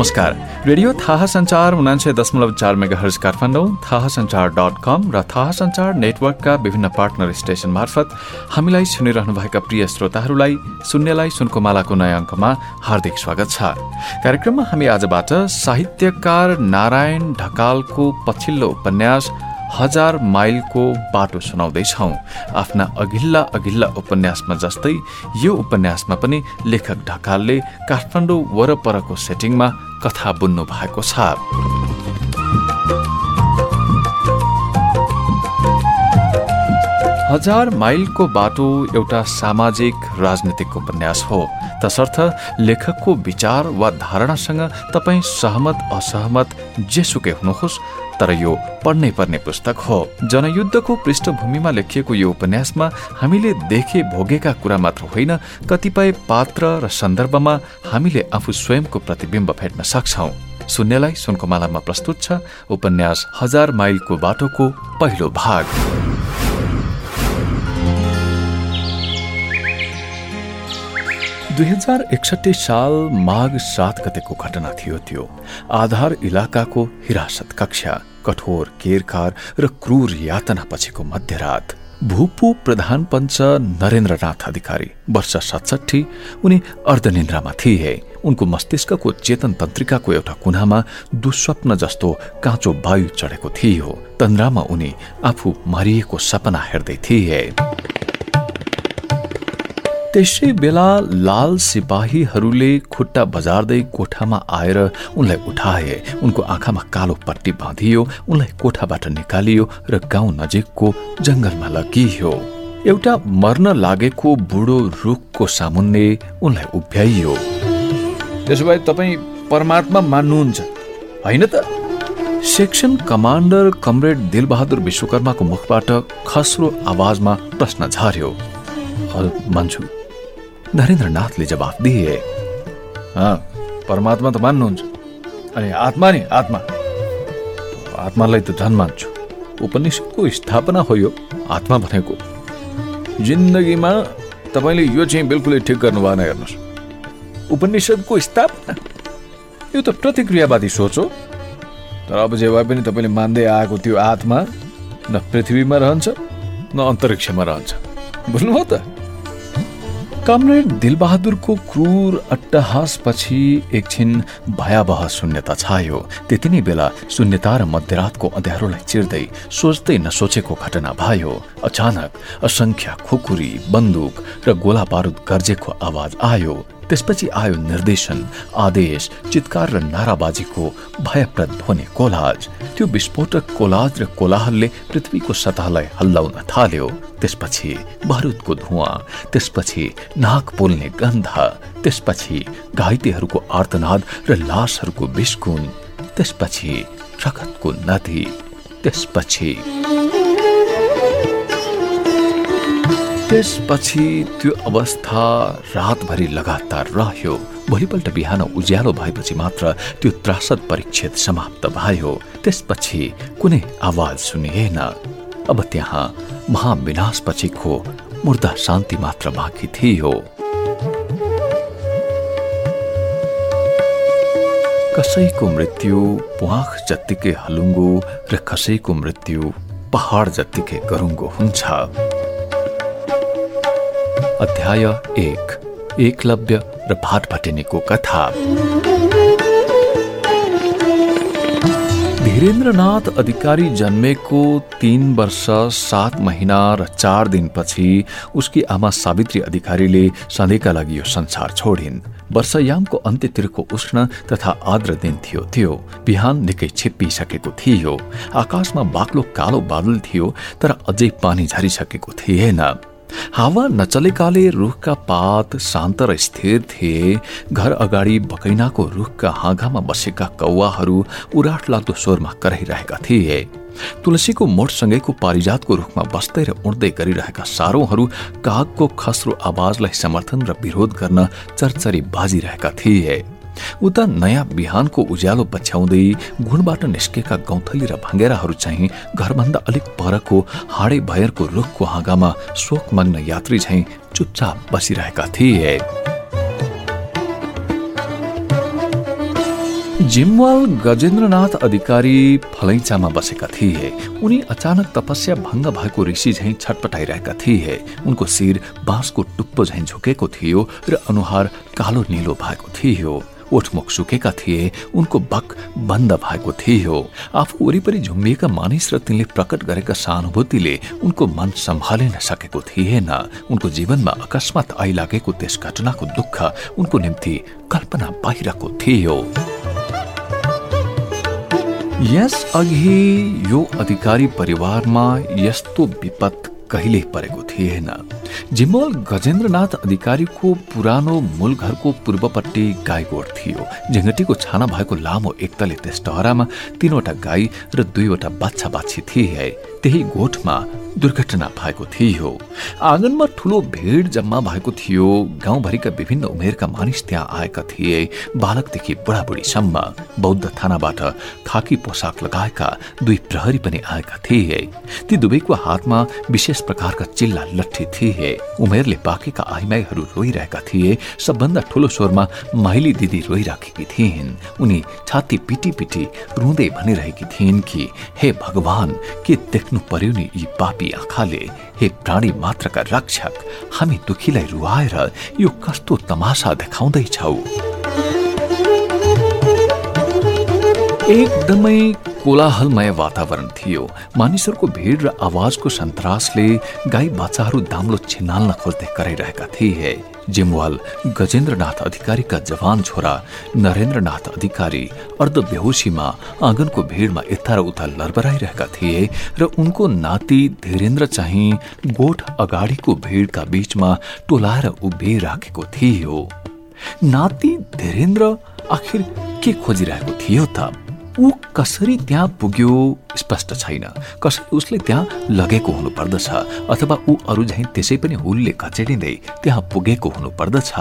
नमस्कार। रेडियो थाहा संचार उनान्सय दशमलव चार मेगा हर्ज काठमाडौँ थाहा संचार डट कम र थाहा संचार नेटवर्कका विभिन्न पार्टनर स्टेशन मार्फत हामीलाई सुनिरहनुभएका प्रिय श्रोताहरूलाई शून्यलाई सुनको मालाको नयाँ अङ्कमा हार्दिक स्वागत छ। कार्यक्रममा हामी आजबाट साहित्यकार नारायण ढकालको पछिल्लो उपन्यास हजार माइलको बाटो सुनाउँदैछौ। आफ्ना अघिल्ला अघिल्ला उपन्यासमा जस्तै यो उपन्यासमा पनि लेखक ढकालले काठमाडौँ वरपरको सेटिङमा कथा बुन्नु भएको छ। हजार माइलको बाटो एउटा सामाजिक राजनीतिक उपन्यास हो। तसर्थ लेखकको विचार वा धारणासँग तपाईँ सहमत असहमत जेसुकै हुनुहोस् तर यो पढ्नै पर्ने पुस्तक हो। जनयुद्धको पृष्ठभूमिमा लेखिएको यो उपन्यासमा हामीले देखे भोगेका कुरा मात्र होइन कतिपय पात्र र सन्दर्भमा हामीले आफू स्वयंको प्रतिबिम्ब भेट्न सक्छौ। शून्यलाई सुनको मालामा प्रस्तुत छ उपन्यास हजार माइलको बाटोको पहिलो भाग। दुई हजार एकसठी साल माघ सात गतेको घटना थियो त्यो। आधार इलाकाको हिरासत कक्षा कठोर केरकार र क्रूर यातना पछिको मध्यरात। भूपू प्रधान पञ्च नरेन्द्रनाथ अधिकारी वर्ष सतसठी उनी अर्धनिन्द्रामा थिए। उनको मस्तिष्कको चेतन तन्त्रिकाको एउटा कुनामा दुस्वप्न जस्तो काँचो वायु चढेको थियो। तन्द्रामा उनी आफू मारिएको सपना हेर्दै थिए। त्यसै बेला लाल सिपाहीहरूले खुट्टा बजार्दै कोठामा आएर उनलाई उठाए। उनको आँखामा कालो पट्टी बाँधियो उनलाई कोठाबाट निकालियो र गाउँ नजिकको जंगलमा लगियो। एउटा मर्न लागेको बुढो रुखको सामुन्ने उनलाई उभ्याइयो। त्यसो भए तपाईँ परमात्मा मान्नुहुन्छ होइन त? सेक्सन कमान्डर कमरेड दिलबहादुर विश्वकर्माको मुखबाट खस्रो आवाजमा प्रश्न झर्यो। मान्छु। नरेन्द्रनाथले जवाफ दिए। परमात्मा त मान्नुहुन्छ अनि आत्मा नि आत्मा। आत्मालाई त झन् मान्छु। उपनिषदको स्थापना हो यो आत्मा भनेको। जिन्दगीमा तपाईँले यो चाहिँ बिल्कुलै ठिक गर्नु भएन हेर्नुहोस्। उपनिषदको स्थापना? यो त प्रतिक्रियावादी सोच हो। तर अब जे भए पनि तपाईँले मान्दै आएको त्यो आत्मा न पृथ्वीमा रहन्छ न अन्तरिक्षमा रहन्छ। बुझ्नुभयो त? कमरेड दिलबहादुरको क्रूर अट्टहासपछि एकछिन भयावह शून्यता छायो। त्यति नै बेला शून्यता र मध्यरातको अँध्यारोलाई चिर्दै सोच्दै नसोचेको घटना भयो। अचानक असंख्य खुकुरी बन्दुक र गोला बारुद गर्जेको आवाज आयो। त्यसपछि आयो निर्देशन आदेश चितकार र नाराबाजीको भयप्रद ध्वनि कोलाज। त्यो विस्फोटक कोलाज र कोलाहलले पृथ्वीको सतहलाई हल्लाउन थाल्यो। त्यसपछि बारुदको धुवा त्यसपछि नाक पोल्ने गन्ध त्यसपछि घाइतेहरूको आर्तनाद र लासहरूको बिस्कुन त्यसपछि रगतको नदी त्यसपछि त्यसपछि त्यो अवस्था रातभरि लगातार रह्यो। भोलिपल्ट बिहान उज्यालो भएपछि मात्र त्यो त्रासद परिच्छेद समाप्त भयो। त्यसपछि कुनै आवाज सुनिएन। अब त्यहाँ महाविनाशपछिको मुर्दा शान्ति मात्र बाँकी थियो। कसैको मृत्यु प्वाख जत्तिकै हलुङ्गो र कसैको मृत्यु पहाड जत्तिकै गरुङ्गो हुन्छ। अध्याय एक। एकलव्य र भाट भटेनीको कथा। धीरेन्द्रनाथ अधिकारी जन्मेको तीन वर्ष सात महिना र चार दिनपछि उसकी आमा सावित्री अधिकारीले सधैँका लागि यो संसार छोडिन्। वर्षयामको अन्त्यतिरको उष्ण तथा आर्द्र दिन थियो त्यो बिहान निकै छिप्पिसकेको थियो। आकाशमा बाक्लो कालो बादल थियो तर अझै पानी झरिसकेको थिएन। हावा नचलेकाले रुखका पात शान्त र स्थिर थिए। घर अगाडि बकैनाको रुखका हाँगामा बसेका कौवाहरू उराट लाग्दो स्वरमा कराइरहेका थिए। तुलसीको मोठसँगैको पारिजातको रुखमा बस्दै र उड्दै गरिरहेका सारौहरू कागको खस्रो आवाजलाई समर्थन र विरोध गर्न चरचरी बाजिरहेका थिए। उता नयाँ बिहानको उज्यालो पछ्याउँदै गुणबाट निस्केका गौथली र भाङ्गेराहरू चाहिँ घरभन्दा अलिक परको हाडे भयरको रुखको हाँगामा शोकमग्न यात्री झैँ चुपचाप बसिरहेका थिए। जिमवाल गजेन्द्रनाथ अधिकारी फलैचामा बसेका थिए। उनी अचानक तपस्या भङ्ग भएको ऋषि झैँ छटपटाइरहेका थिए। उनको शिर बाँसको टुप्पो झैँ झुकेको थियो र अनुहार कालो निलो भएको थियो। ओठमुख सुकेका थिए उनको बक बन्द भएको थियो। आफू वरिपरि झुम्बिएका मानिस र तिनले प्रकट गरेका सहानुभूतिले उनको मन सम्हालिन सकेको थिएन उनको जीवनमा अकस्मात आइलागेको त्यस घटनाको दुःख उनको निम्ति कल्पना बाहिरको थियो। यस अघि यो अधिकारी परिवारमा यस्तो विपद कहिल्यै परेको थिएन। जिम्मल गजेन्द्रनाथ अधिकारीको पुरानो मूल घरको पूर्वपट्टि गाई गोठ थियो। झिङ्गटीको छाना भएको लामो एकतले त्यस टहरामा तीनवटा गाई र दुईवटा बाछा बाछी थिए। त्यही गोठमा दुर्घटना भएको थियो। आँगनमा ठूलो भिड जम्मा भएको थियो। गाउँभरिका विभिन्न उमेरका मानिस त्यहाँ आएका थिए। बालकदेखि बुढाबुढीसम्म बौद्ध थानाबाट खाकी पोसाक लगाएका दुई प्रहरी पनि आएका थिए। ती दुवैको हातमा विशेष प्रकारका चिल्ला लट्ठी थिए। उमेरले पाकेका आइमाईहरू रोइरहेका थिए। सबभन्दा ठूलो स्वरमा माइली दिदी रोइराखेकी थिइन्। उनी छाती पिटी पिटी रुँदै भनिरहेकी थिइन् कि हे भगवान के देख्नु पर्यो नि यी पापी आँखाले हे प्राणी मात्रका रक्षक हामी दुखीलाई रुवाएर यो कस्तो तमासा देखाउँदैछौ। एकदमै कोलाहलमय वातावरण थियो। मानिसहरूको भिड र आवाजको सन्तासले गाई बाछाहरू दाम्लो छिनाल्न खोज्दै कराइरहेका थिए। जिमवाल गजेन्द्रनाथ अधिकारीका जवान छोरा नरेन्द्रनाथ अधिकारी अर्ध बेहोसीमा आँगनको भिडमा यता र उता लरबराइरहेका थिए र उनको नाति धीरेन्द्र चाहिँ गोठ अगाडिको भिडका बीचमा टोलाएर उभिराखेको थियो। नाति धीरेन्द्र आखिर के खोजिरहेको थियो त? ऊ कसरी त्यहाँ पुग्यो स्पष्ट छैन। कसरी उसले त्यहाँ लगेको हुनुपर्दछ अथवा ऊ अरू झैँ त्यसै पनि हुलले कचेडिँदै त्यहाँ पुगेको हुनुपर्दछ।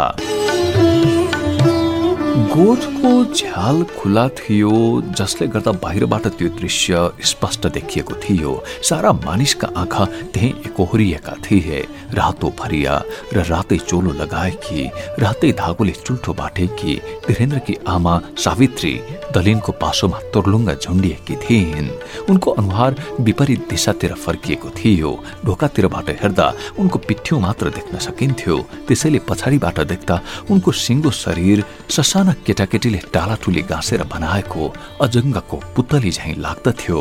गोठको झ्याल खुला थियो जसले गर्दा बाहिरबाट त्यो दृश्य स्पष्ट देखिएको थियो। सारा मानिसका आँखा त्यही एकोहोरिएका थिए। रातो फरिया र रातै चोलो लगाएकी रातै धागोले चुल्ठो बाटेकी वीरेन्द्रकी आमा सावित्री दलिनको पासोमा तोर्लुङ्गा झुन्डिएकी थिइन्। उनको अनुहार विपरीत दिशातिर फर्किएको थियो। ढोकातिरबाट हेर्दा उनको पिठ्यौ मात्र देख्न सकिन्थ्यो। त्यसैले पछाडिबाट देख्दा उनको सिङ्गो शरीर ससाना केटाकेटीले टालाटुली गाँसेर बनाएको अजङ्गको पुतली झैँ लाग्दथ्यो।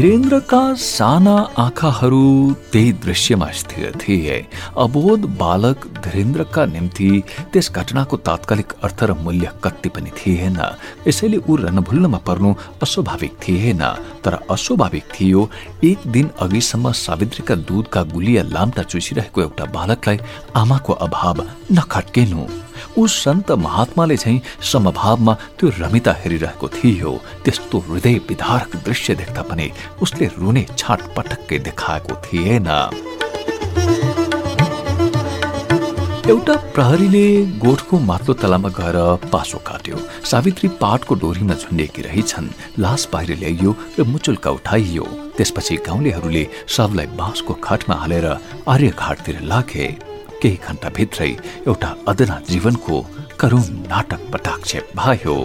धीरेन्द्रका साना आँखाहरू त्यही दृश्यमा स्थिर थिए। अबोध बालक धीरेन्द्रका निम्ति त्यस घटनाको तात्कालिक अर्थ र मूल्य कति पनि थिएन। यसैले ऊ रणभुल्लमा पर्नु अस्वाभाविक थिएन तर अस्वाभाविक थियो एक दिन अघिसम्म सावित्रीका दूधका गुलिया लाम्टा चुसिरहेको एउटा बालकलाई आमाको अभाव नखट्केनु। ऊ सन्त महात्माले चाहिँ समभावमा त्यो रमिता हेरिरहेको थियो। त्यस्तो हृदय विधारक दृश्य देख्दा पनि उसले रुने छाट पटक्कै देखाएको थिएन। एउटा प्रहरीले गोठको माथिल्लो तलामा गएर पासो काट्यो। सावित्री पाटको डोरीमा झुन्डेकी रहेछन्। लास बाहिर ल्याइयो र मुचुल्का उठाइयो। त्यसपछि गाउँलेहरूले सबलाई बाँसको खाटमा हालेर आर्यघाटतिर लागे। केही घण्टाभित्रै एउटा अदना जीवनको करुण नाटक पटाक्षेप भयो।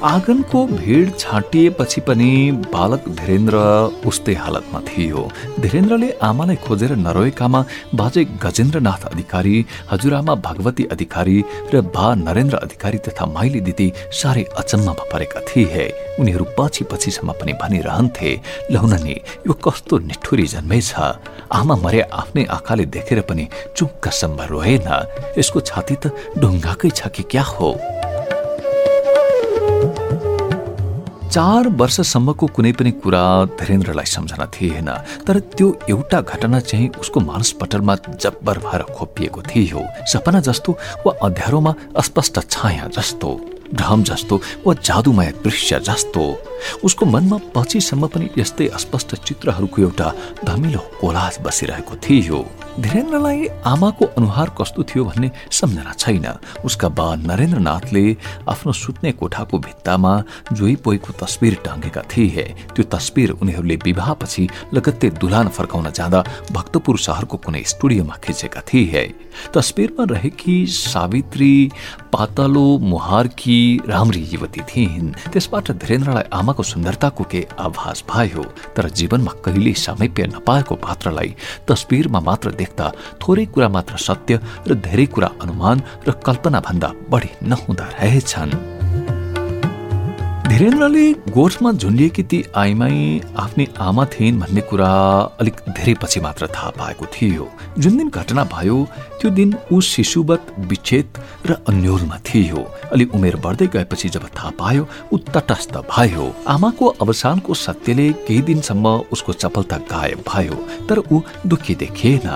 आँगनको भिड छाटिएपछि पनि बालक धीरेन्द्र उस्तै हालतमा थियो। धीरेन्द्रले आमालाई खोजेर नरोएकामा बाजे गजेन्द्रनाथ अधिकारी हजुरआमा भगवती अधिकारी र बा नरेन्द्र अधिकारी तथा माइली दिदी साह्रै अचम्ममा परेका थिए। उनीहरू पछि पछिसम्म पनि भनिरहन्थे लौननी यो कस्तो निठुरी जन्मेछ? आमा मरे आफ्नै आँखाले देखेर पनि चुक्कसम्म रोएन। यसको छाती त ढुङ्गाकै छ कि क्या हो? चार वर्षसम्मको कुनै पनि कुरा धीरेन्द्रलाई सम्झना थिएन तर त्यो एउटा घटना चाहिँ उसको मानसपटलमा जब्बर भएर खोपिएको थियो। सपना जस्तो वा अध्यारोमा अस्पष्ट छाया जस्तो। भ्रम जस्तो वा जादुमय दृश्य जस्तो। उसको मनमा पछिसम्म पनि यस्तै अस्पष्ट चित्रहरूको एउटा धमिलो कोलाज बसिरहेको थियो। धीरेन्द्रलाई आमाको अनुहार कस्तो थियो भन्ने सम्झना छैन। उसका बा नरेन्द्रनाथले आफ्नो सुत्ने कोठाको भित्तामा जोइ पोइको तस्बिर टाँगेका थिए। त्यो तस्बिर उनीहरूले विवाहपछि लगत्तै दुलान फर्काउन जाँदा भक्तपुर शहरको कुनै स्टुडियोमा खिचेका थिए। तस्बिरमा रहेकी सावित्री पातलो मुहारकी राम्री युवती थिइन्। त्यसबाट धीरेन्द्रलाई आमाको सुन्दरताको के आभास भयो तर जीवनमा कहिल्यै सामिप्य नपाएको पात्रलाई तस्बिरमा मात्र देख्दा थोरै कुरा मात्र सत्य र धेरै कुरा अनुमान र कल्पना भन्दा बढी नहुँदा रहेछन्। धीरेन्द्रले गोठमा झुन्डिएकी ती आइमाई आफ्नै आमा थिइन् भन्ने कुरा अलिक धेरै पछि मात्र थाहा पाएको थियो। जुन दिन घटना भयो त्यो दिन ऊ शिशुवत विच्छेद र अन्यलमा थियो। अलि उमेर बढ्दै गएपछि जब थाहा पायो ऊ तटस्थ भयो। आमाको अवसानको सत्यले केही दिनसम्म उसको चपलता गायब भयो तर ऊ दुखी देखिएन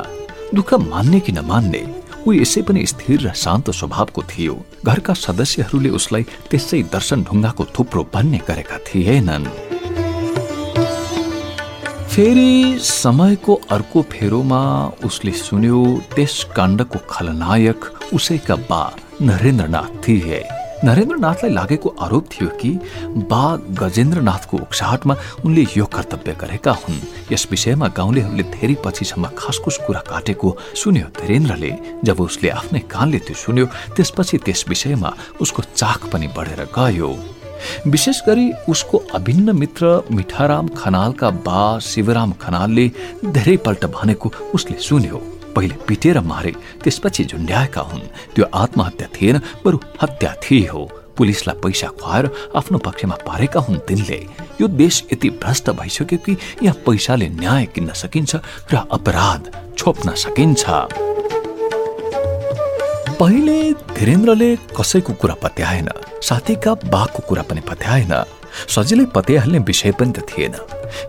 दुःख मान्ने कि नमान्ने? ऊ यसै पनि स्थिर र शान्त स्वभावको थियो। घरका सदस्यहरूले उसलाई त्यसै दर्शन ढुङ्गाको थुप्रो भन्ने गरेका थिएनन्। फेरि समयको अर्को फेरोमा उसले सुन्यो त्यस काण्डको खलनायक उसैका बा नरेन्द्रनाथ थिए। नरेन्द्रनाथलाई लागेको आरोप थियो कि बा गजेन्द्रनाथको उक्साहटमा उनले यो कर्तव्य गरेका हुन्। यस विषयमा गाउँलेहरूले धेरै पछिसम्म खासकुस कुरा काटेको सुन्यो धीरेन्द्रले। जब उसले आफ्नै कानले त्यो सुन्यो त्यसपछि त्यस विषयमा उसको चाख पनि बढेर गयो। विशेष गरी उसको अभिन्न मित्र मिठाराम खनालका बा शिवराम खनालले धेरैपल्ट भनेको उसले सुन्यो। पहिले पिटेर मारे त्यसपछि झुन्ड्याएका हुन् त्यो आत्महत्या थिएन बरु हत्या थिए हो। पुलिसलाई पैसा खुवाएर आफ्नो पक्षमा पारेका हुन् तिनले। यो देश यति भ्रष्ट भइसक्यो कि यहाँ पैसाले न्याय किन्न सकिन्छ र अपराध छोप्न सकिन्छ। पहिले धीरेन्द्रले कसैको कुरा पत्याएन साथीका बाको कुरा पनि पत्याएन। सजिलै पत्याइहाल्ने विषय पनि त थिएन।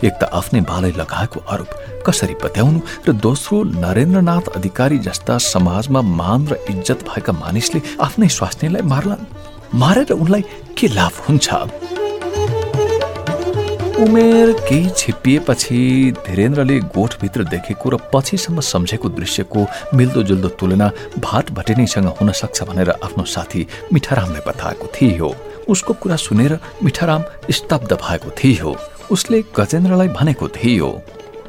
एक त आफ्नै बालै लगाएको आरोप कसरी पत्याउनु र दोस्रो नरेन्द्रनाथ अधिकारी जस्ता समाजमा मान र इज्जत भएका मानिसले आफ्नै स्वास्नीलाई मार्लान्? मारेर उनलाई के लाभ हुन्छ? उमेर केही छिप्पिएपछि धीरेन्द्रले गोठभित्र देखेको र पछिसम्म सम्झेको दृश्यको मिल्दोजुल्दो तुलना भाट भटेनीसँग हुन सक्छ भनेर आफ्नो साथी मिठारामलाई बताएको थियो। उसको कुरा सुनेर मिठाराम स्तब्ध भएको थियो। उसले गजेन्द्रलाई भनेको थियो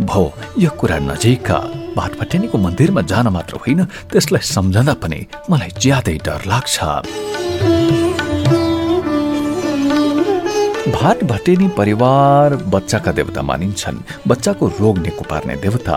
भो यो कुरा नजिकका भाटभटेनीको मन्दिरमा जान मात्र होइन त्यसलाई सम्झँदा पनि मलाई ज्यादै डर लाग्छ। भाट भटेनी परिवार बच्चाका देवता मानिन्छन्। बच्चाको रोग निको पार्ने देवता।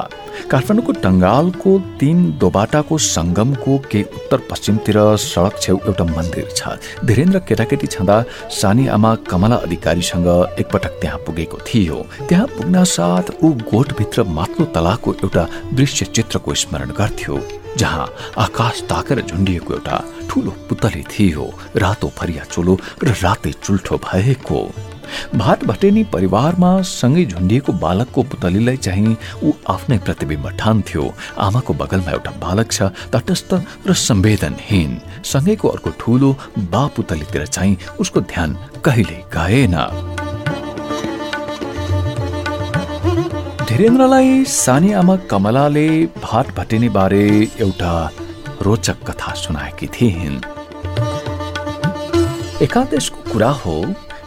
काठमाडौँको टङ्गालको तीन दोबाटाको सङ्गमको केही उत्तर पश्चिमतिर सडक छेउ एउटा मन्दिर छ। धीरेन्द्र केटाकेटी छँदा सानी आमा कमला अधिकारीसँग एकपटक त्यहाँ पुगेको थियो। त्यहाँ पुग्न साथ ऊ गोठभित्र माथ्लो तलाको एउटा दृश्य चित्रको स्मरण गर्थ्यो। जहाँ आकाश ताकेर झुन्डिएको एउटा ठुलो पुतली थियो रातो फरिया चोलो र रातै चुल्ठो भएको। भात भटेनी परिवारमा सँगै झुन्डिएको बालकको पुतलीलाई चाहिँ ऊ आफ्नै प्रतिबिम्ब ठान्थ्यो। आमाको बगलमा एउटा बालक छ तटस्थ र संवेदनहीन। सँगैको अर्को ठुलो बा पुतलीतिर चाहिँ उसको ध्यान कहिले गएन। धीरेन्द्रलाई सानी आमा कमलाले भाट भटेनी बारे एउटा रोचक कथा सुनाएकी थिइन्। एकादेशको कुरा हो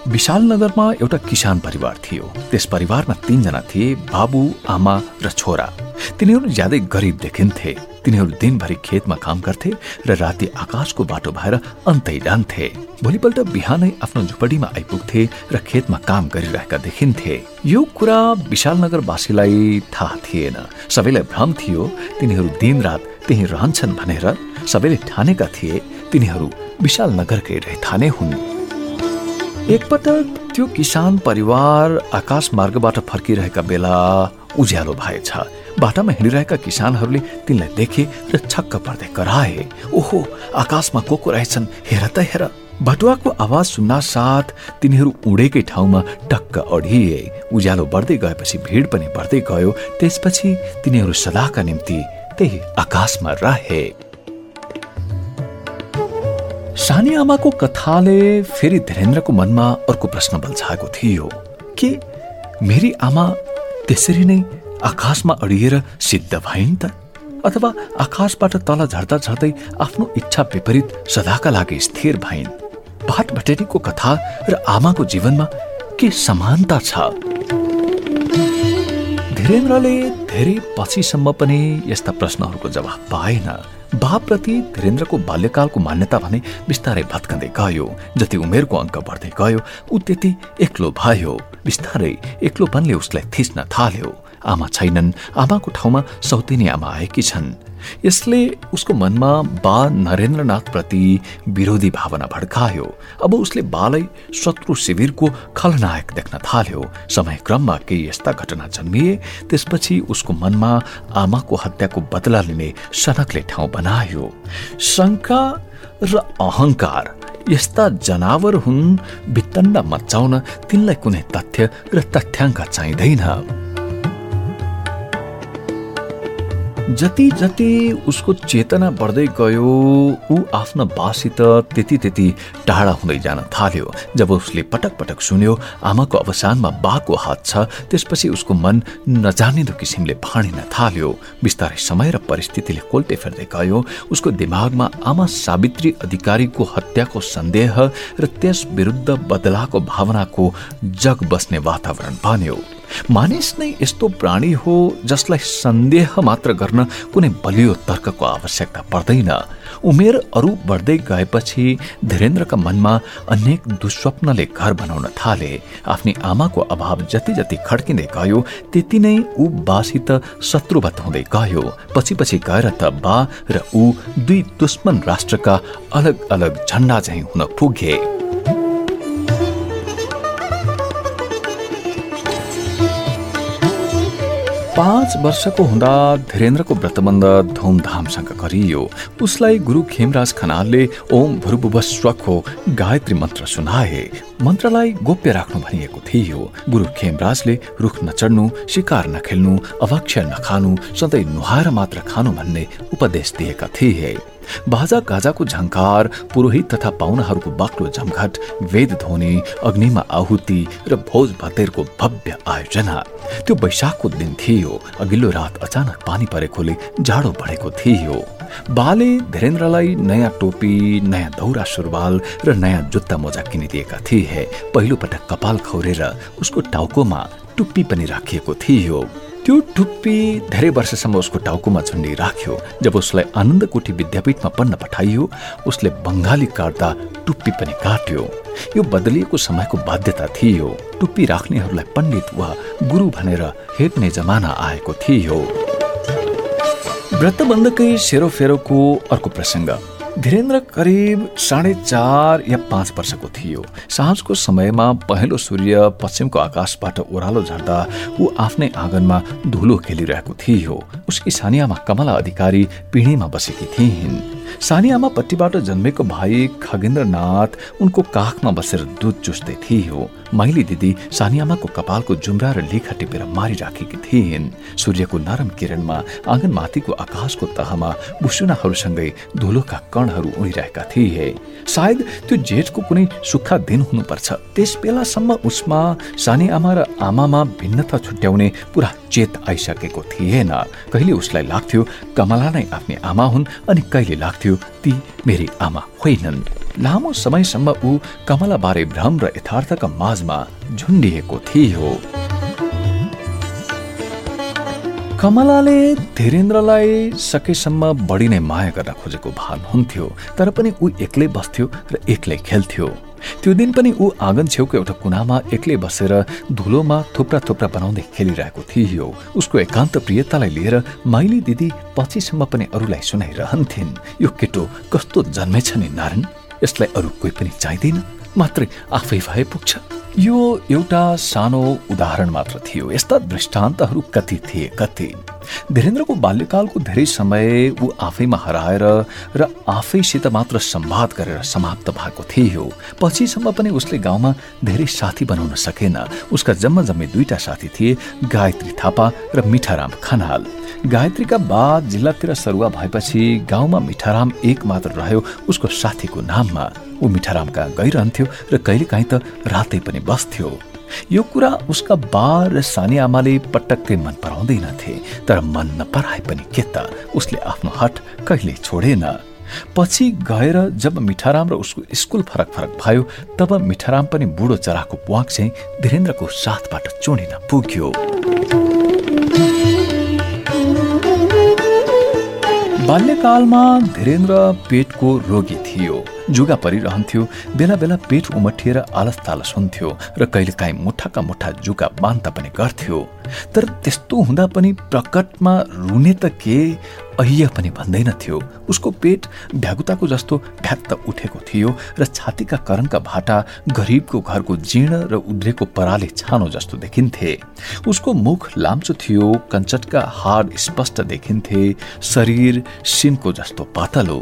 विशाल नगरमा एउटा किसान परिवार थियो। त्यस परिवारमा तीनजना थिए बाबु आमा र छोरा। तिनीहरू ज्यादै गरिब देखिन्थे। तिनीहरू दिनभरि खेतमा काम गर्थे र राति आकाशको बाटो भएर अन्तै जान्थे। भोलिपल्ट बिहानै आफ्नो झुपडीमा आइपुग्थे र खेतमा काम गरिरहेका देखिन्थे। यो कुरा विशाल नगरवासीलाई थाहा थिएन। सबैलाई भ्रम थियो तिनीहरू दिनरात त्यही रहन्छन् भनेर। सबैले ठानेका थिए तिनीहरू विशाल नगरकै रैथाने हुन्। एकपटक त्यो किसान परिवार आकाश मार्गबाट फर्किरहेका बेला उज्यालो भएछ। बाटामा हिँडिरहेका किसानहरूले तिनलाई देखे र छक्क पर्दै कराए। ओहो आकाशमा को को रहेछन्? हेर त हेर। बटुवाको आवाज सुन्न साथ तिनीहरू उडेकै ठाउँमा टक्क अडिए। उज्यालो बढ्दै गएपछि भिड पनि बढ्दै गयो। त्यसपछि तिनीहरू सदाका निम्ति त्यही आकाशमा रहे। सानी आमाको कथाले फेरि धीरेन्द्रको मनमा अर्को प्रश्न बल्झाएको थियो। के मेरी आमा त्यसरी नै आकाशमा अडिएर सिद्ध भइन् त? अथवा आकाशबाट तल झर्दा झर्दै आफ्नो इच्छा विपरीत सदाका लागि स्थिर भइन्? भाट भटेरीको कथा र आमाको जीवनमा के समानता छ? धीरेन्द्रले धेरै पछिसम्म पनि यस्ता प्रश्नहरूको जवाब पाएन। बाप्रति धीरेन्द्रको बाल्यकालको मान्यता भने बिस्तारै भत्कँदै गयो। जति उमेरको अङ्क बढ्दै गयो ऊ त्यति एक्लो भयो। बिस्तारै एक्लोपनले उसलाई थिच्न थाल्यो। आमा छैनन् आमाको ठाउँमा सौतिनी आमा आएकी छन्। यसले उसको मनमा बा नरेन्द्रनाथप्रति विरोधी भावना भड्कायो। अब उसले बालाई शत्रु शिविरको खलनायक देख्न थाल्यो। समय क्रममा केही यस्ता घटना जन्मिए त्यसपछि उसको मनमा आमाको हत्याको बदला लिने सनकले ठाउँ बनायो। शङ्का र अहंकार यस्ता जनावर हुन् वित्तण्ड मचाउन तिनलाई कुनै तथ्य र तथ्याङ्क चाहिँदैन। जति जति उसको चेतना बढ्दै गयो ऊ आफ्नो बासित त्यति त्यति टाढा हुँदै जान थाल्यो। जब उसले पटक पटक सुन्यो आमाको अवसानमा बाको हात छ त्यसपछि उसको मन नजानिदो किसिमले भाँडिन थाल्यो। बिस्तारै समय र परिस्थितिले कोल्टे फेर्दै गयो। उसको दिमागमा आमा सावित्री अधिकारीको हत्याको सन्देह र त्यस विरुद्ध बदलाको भावनाको जग बस्ने वातावरण बन्यो। मानिस नै यस्तो प्राणी हो जसलाई सन्देह मात्र गर्न कुनै बलियो तर्कको आवश्यकता पर्दैन। उमेर अरू बढ्दै गएपछि धीरेन्द्रका मनमा अनेक दुस्वप्नले घर बनाउन थाले। आफ्नी आमाको अभाव जति जति खड्किँदै गयो त्यति नै ऊ बासित शत्रुवत हुँदै गयो। पछि पछि गएर त बा र ऊ दुई दुश्मन राष्ट्रका अलग अलग झण्डा झैँ हुन पुगे। पाँच वर्षको हुँदा धीरेन्द्रको व्रतबन्ध धुमधामसँग गरियो। उसलाई गुरु खेमराज खनालले ओम भुरुबुवस्वको गायत्री मन्त्र सुनाए। मन्त्रलाई गोप्य राख्नु भनिएको थियो। गुरु खेमराजले रुख नचढ्नु शिकार नखेल्नु अभक्ष्य नखानु सधैँ नुहाएर मात्र खानु भन्ने उपदेश दिएका थिए। बाजा गाजाको झङ्कार पुरोहित तथा पाहुनाहरूको बाक्लो जमघट वेद ध्वनि अग्निमा आहुति र भोज भतेरको भव्य आयोजना। त्यो वैशाखको दिन थियो। अघिल्लो रात अचानक पानी परेकोले जाडो बढेको थियो। बाले धीरेन्द्रलाई नयाँ टोपी नयाँ दौरा सुरुवाल र नयाँ जुत्ता मोजा किनिदिएका थिए। पहिलो पटक कपाल खौरेर उसको टाउकोमा टुप्पी पनि राखिएको थियो। त्यो टुप्पी धेरै वर्षसम्म उसको टाउकोमा झुन्डी राख्यो जब उसलाई आनन्द कोठी विद्यापीठमा पढ्न पठाइयो उसले बङ्गाली काट्दा टुप्पी पनि काट्यो। यो बदलिएको समयको बाध्यता थियो। टुप्पी राख्नेहरूलाई पण्डित वा गुरु भनेर हेप्ने जमाना आएको थियो। व्रतबन्धकै सेरोफेरोको अर्को प्रसङ्ग। धीरेन्द्र करिब साढे चार या पाँच वर्षको थियो। साँझको समयमा पहेँलो सूर्य पश्चिमको आकाशबाट ओह्रालो झर्दा ऊ आफ्नै आँगनमा धुलो खेलिरहेको थियो। उसकी सानियामा कमला अधिकारी पिँढीमा बसेकी थिइन्। सानी आमापट्टिबाट जन्मेको भाइ खगेन्द्रनाथ उनको काखमा बसेर दुध चुस्दै थियो। माइली दिदी सानियामाको कपालको जुम्रा र लेखा टिपेर मारिराखेकी थिइन्। सूर्यको नरम किरणमा आँगनमाथिको आकाशको तहमा बुसुनाहरूसँगै धुलोका कणहरू उडिरहेका थिए। सायद त्यो जेठको कुनै सुक्खा दिन हुनुपर्छ। त्यस बेलासम्म उसमा सानी आमा र आमामा भिन्नता छुट्याउने पुरा चेत आइसकेको थिएन। कहिले उसलाई लाग्थ्यो कमला नै आफ्नै आमा हुन् अनि कहिले लाग्थ्यो ती मेरी आमा होइनन्। लामो समयसम्म ऊ कमलाबारे भ्रम र यथार्थका माझमा झुन्डिएको थियो। कमलाले धीरेन्द्रलाई सकेसम्म बढी नै माया गर्न खोजेको भान हुन्थ्यो तर पनि ऊ एक्लै बस्थ्यो र एक्लै खेल्थ्यो। त्यो दिन पनि ऊ आँगन छेउको एउटा कुनामा एक्लै बसेर धुलोमा थुप्रा थुप्रा बनाउँदै खेलिरहेको थियो। उसको एकान्त प्रियतालाई लिएर माइली दिदी पछिसम्म पनि अरूलाई सुनाइरहन्थिन्। यो केटो कस्तो जन्मेछ नि नारायण? यसलाई अरू कोही पनि चाहिँदैन मात्रै आफै भए पुग्छ। यो एउटा सानो उदाहरण मात्र थियो। यस्ता दृष्टान्तहरू कति थिए कति? धीरेन्द्रको बाल्यकालको धेरै समय ऊ आफैमा हराएर र आफैसित मात्र सम्वाद गरेर समाप्त भएको थियो। पछिसम्म पनि उसले गाउँमा धेरै साथी बनाउन सकेन। उसका जम्मा जम्मै दुईटा साथी थिए गायत्री थापा र मिठाराम खनाल। गायत्रीका बाद जिल्लातिर सरुवा भएपछि गाउँमा मिठाराम एक मात्र रह्यो उसको साथीको नाममा। ऊ मिठाराम कहाँ गइरहन्थ्यो र कहिलेकाहीँ त रातै पनि बस्थ्यो यो कुरा उसका बा र सानी आमाले पटक्कै मन पराउँदैनथे तर मन नपराए पनि के त उसले आफ्नो हट कहिले छोडेन। पछि गएर जब मिठाराम र उसको स्कुल फरक फरक भयो तब मिठाराम पनि बुढो चराको प्वाक चाहिँ धीरेन्द्रको साथबाट चोडिन पुग्यो। बाल्यकालमा धीरेन्द्र पेटको रोगी थियो। जुगा परिरहन्थ्यो बेला बेला पेट उमटिएर आलस तालस हुन्थ्यो र कहिलेकाहीँ मुठाका मुठा जुगा बान्ता पनि गर्थ्यो। तर त्यस्तो हुँदा पनि प्रकटमा रुने त के? अहिया पनि भन्दैनथ्यो उसको पेट भ्यागुताको जस्तो भ्यात्त उठेको थियो र छातीका करङका भाटा गरिबको घरको जीर्ण र उद्रेको पराले छानो जस्तो देखिन्थे। उसको मुख लाम्चो थियो कञ्चटका हाड स्पष्ट देखिन्थे शरीर सिनको जस्तो पातलो।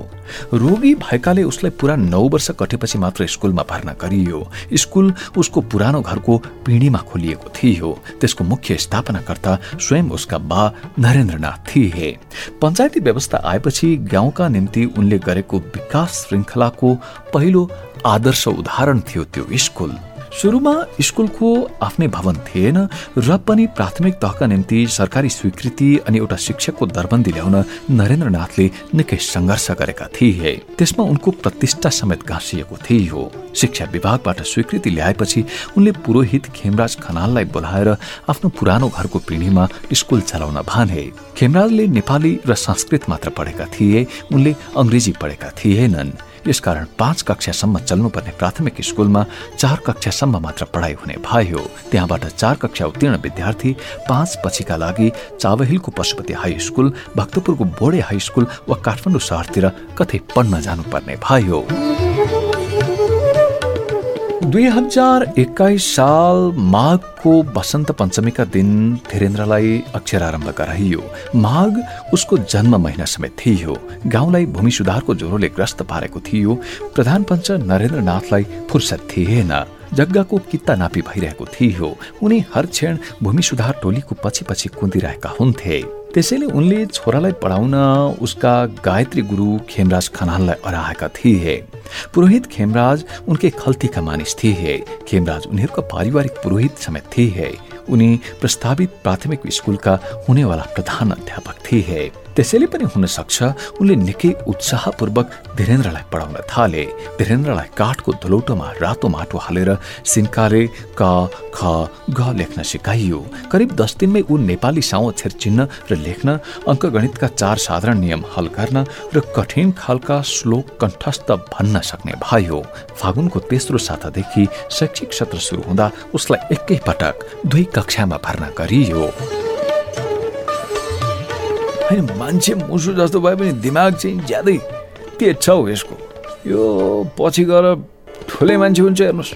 रोगी भएकाले उसलाई पुरा नौ वर्ष कटेपछि मात्र स्कुलमा भर्ना गरियो। स्कुल उसको पुरानो घरको पिँढीमा खोलिएको थियो। त्यसको मुख्य स्थापनाकर्ता स्वयं उसका बा नरेन्द्रनाथ थिए। पञ्चायती व्यवस्था आएपछि गाउँका निम्ति उनले गरेको विकास श्रृङ्खलाको पहिलो आदर्श उदाहरण थियो त्यो स्कुल। सुरुमा स्कुलको आफ्नै भवन थिएन र पनि प्राथमिक तहका निम्ति सरकारी स्वीकृति अनि एउटा शिक्षकको दरबन्दी ल्याउन नरेन्द्रनाथले निकै सङ्घर्ष गरेका थिए। त्यसमा उनको प्रतिष्ठा समेत गाँसिएको थियो। शिक्षा विभागबाट स्वीकृति ल्याएपछि उनले पुरोहित खेमराज खनाललाई बोलाएर आफ्नो पुरानो घरको पिँढीमा स्कुल चलाउन भने। खेमराजले नेपाली र संस्कृत मात्र पढेका थिए उनले अङ्ग्रेजी पढेका थिएनन्। यसकारण पाँच कक्षासम्म चल्नुपर्ने प्राथमिक स्कुलमा चार कक्षासम्म मात्र पढाइ हुने भयो। त्यहाँबाट चार कक्षा उत्तीर्ण विद्यार्थी पाँच पछिका लागि चावहिलको पशुपति हाई स्कुल भक्तपुरको बोडे हाई स्कुल वा काठमाडौँ सहरतिर कतै पढ्न जानुपर्ने भयो। दुई हजार एक्काइस साल माघको वसन्त पञ्चमीका दिन धीरेन्द्रलाई अक्षरारम्भ गराइयो माघ उसको जन्म महिना समेत थियो। गाउँलाई भूमि सुधारको ज्वरोले ग्रस्त पारेको थियो। प्रधान पञ्च नरेन्द्रनाथलाई फुर्सद थिएन। जग्गाको कित्ता नापी भइरहेको थियो। उनी हर क्षण भूमि सुधार टोलीको पछि पछि कुदिरहेका हुन्थे। त्यसैले उनले छोरालाई पढाउन उसका गायत्री गुरु खेमराज खनाललाई अराएका थिए। पुरोहित खेमराज उनकै खल्तीका मानिस थिए। खेमराज उनीहरूको पारिवारिक पुरोहित समेत थिए। उनी प्रस्तावित प्राथमिक स्कुलका हुनेवाला प्रधान अध्यापक थिए। त्यसैले पनि हुन सक्छ उनले निकै उत्साहपूर्वक धीरेन्द्रलाई पढाउन थाले। धीरेन्द्रलाई काठको धुलौटोमा रातो माटो हालेर सिन्काले क ख ग लेख्न सिकाइयो। करिब दस दिनमै ऊ नेपाली साउ अक्षर चिन्न र लेख्न अङ्कगणितका चार साधारण नियम हल गर्न र कठिन खालका श्लोक कण्ठस्थ भन्न सक्ने भयो। फागुनको तेस्रो सातादेखि शैक्षिक सत्र सुरु हुँदा उसलाई एकै पटक दुई कक्षामा भर्ना गरियो। होइन मान्छे मुसु जस्तो भए पनि दिमाग चाहिँ ज्यादै तेज छ हौ यसको। यो पछि गएर ठुलै मान्छे हुन्छ हेर्नुहोस्।